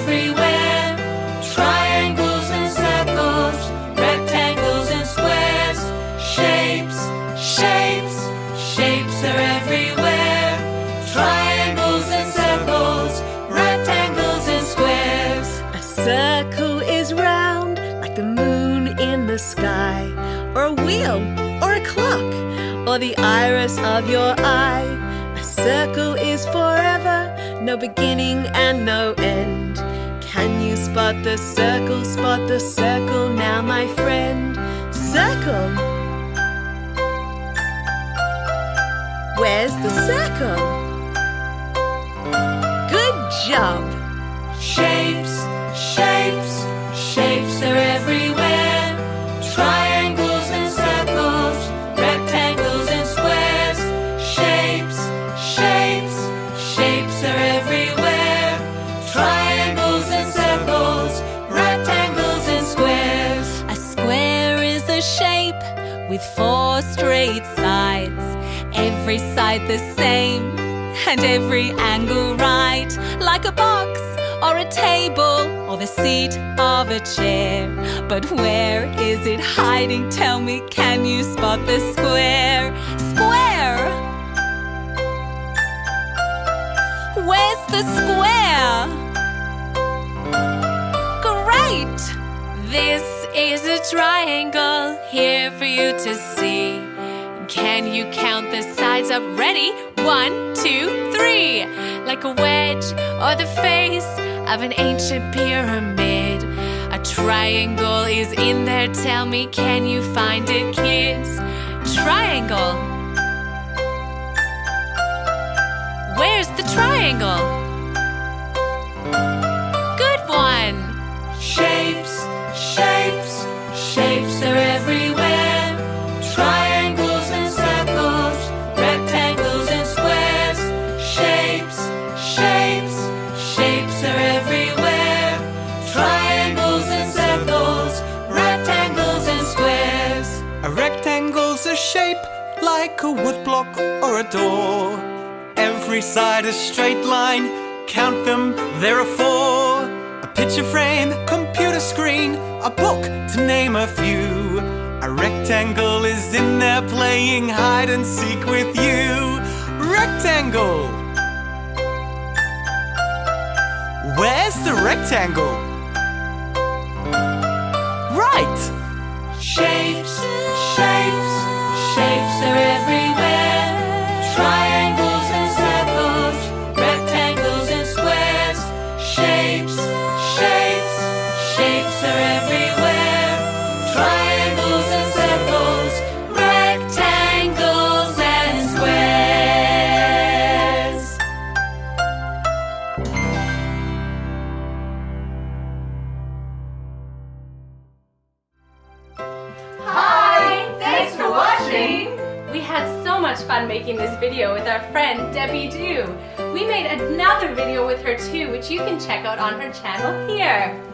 everywhere. Triangles and circles, rectangles and squares. Shapes, shapes, shapes are everywhere. Triangles and circles, rectangles and squares. A circle is round like the moon in the sky, or a wheel, or a clock, or the iris of your eye. A circle is forever, no beginning and no end. Can you spot the circle? Spot the circle now, my friend. Circle. Where's the circle? Good job. Shapes, shapes, shape with four straight sides. Every side the same and every angle right. Like a box or a table or the seat of a chair. But where is it hiding? Tell me, can you spot the square? Square! Where's the square? Great! This is a triangle here for you to see. Can you count the sides up? Ready? One, two, three. Like a wedge or the face of an ancient pyramid. A triangle is in there. Tell me, can you find it, kids? Triangle. Where's the triangle? Like a woodblock or a door. Every side a straight line, count them, there are four. A picture frame, computer screen, a book to name a few. A rectangle is in there playing hide and seek with you. Rectangle! Where's the rectangle? Right! Shapes, much fun making this video with our friend Debbie Dew. We made another video with her too, which you can check out on her channel here.